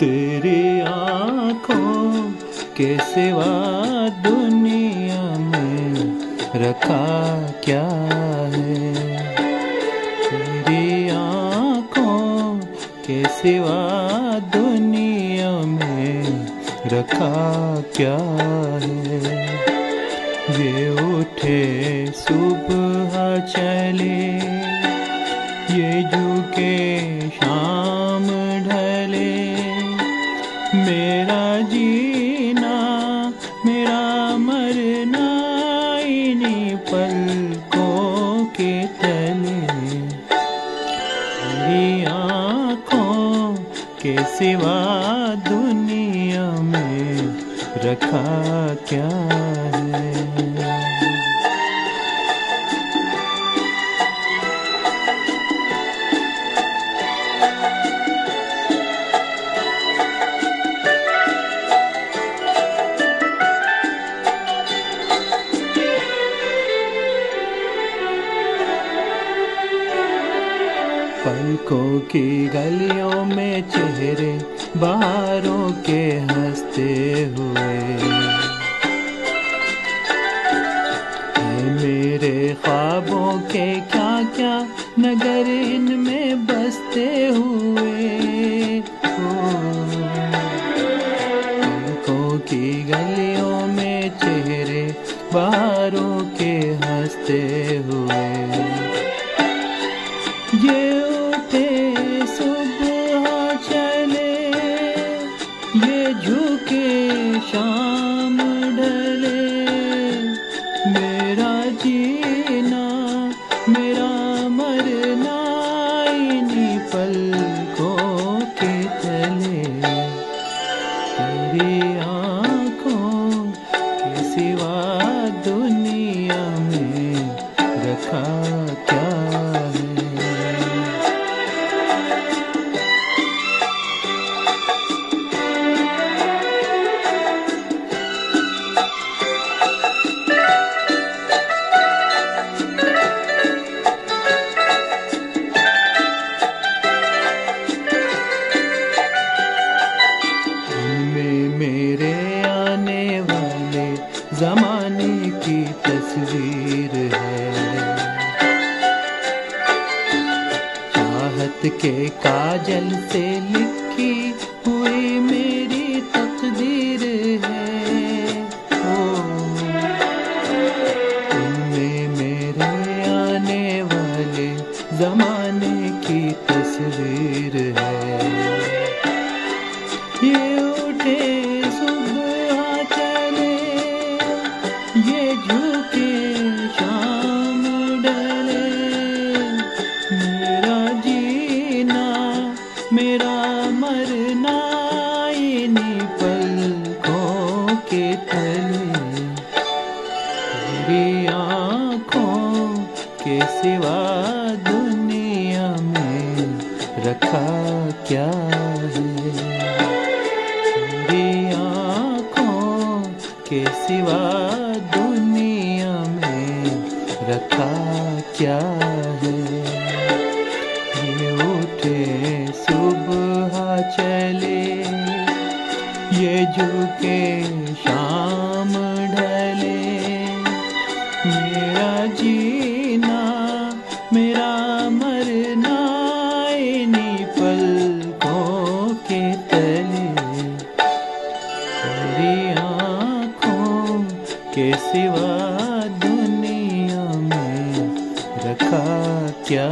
तेरी आँखों के सिवा दुनिया में रखा क्या है? तेरी आँखों के सिवा दुनिया में रखा क्या है? ये उठे सुबह चले, ये जो मेरा जीना, मेरा मरना इन्हीं पलकों के तले। मेरी आँखों के सिवा दुनिया में रखा क्या है पलकों की गलियों में चेहरे बाहरों के हँसते हुए। मेरे ख्वाबों के क्या क्या नगर इनमें बसते हुए। पलकों की गलियों में चेहरे बाहरों के हँसते हुए। शाम डले। मेरा जीना, मेरा मरना, इन्हीं पलकों के तले। तेरी आँखों के सिवा दुनिया जमाने की तस्वीर है। चाहत के काजल से लिखी हुई मेरी तकदीर है। ओ, इनमें मेरे आने वाले जमाने की तस्वीर है। ये उठे मेरा मरना इन्हीं पलकों के तले तेरी आँखों के सिवा दुनिया में रखा क्या है? तेरी आँखों के सिवा दुनिया में रखा क्या है? ये सुबह चले, ये झुके शाम ढले। मेरा जीना, मेरा मरना, इन्हीं पलकों के तले। तेरी आँखों के सिवा दुनिया में रखा क्या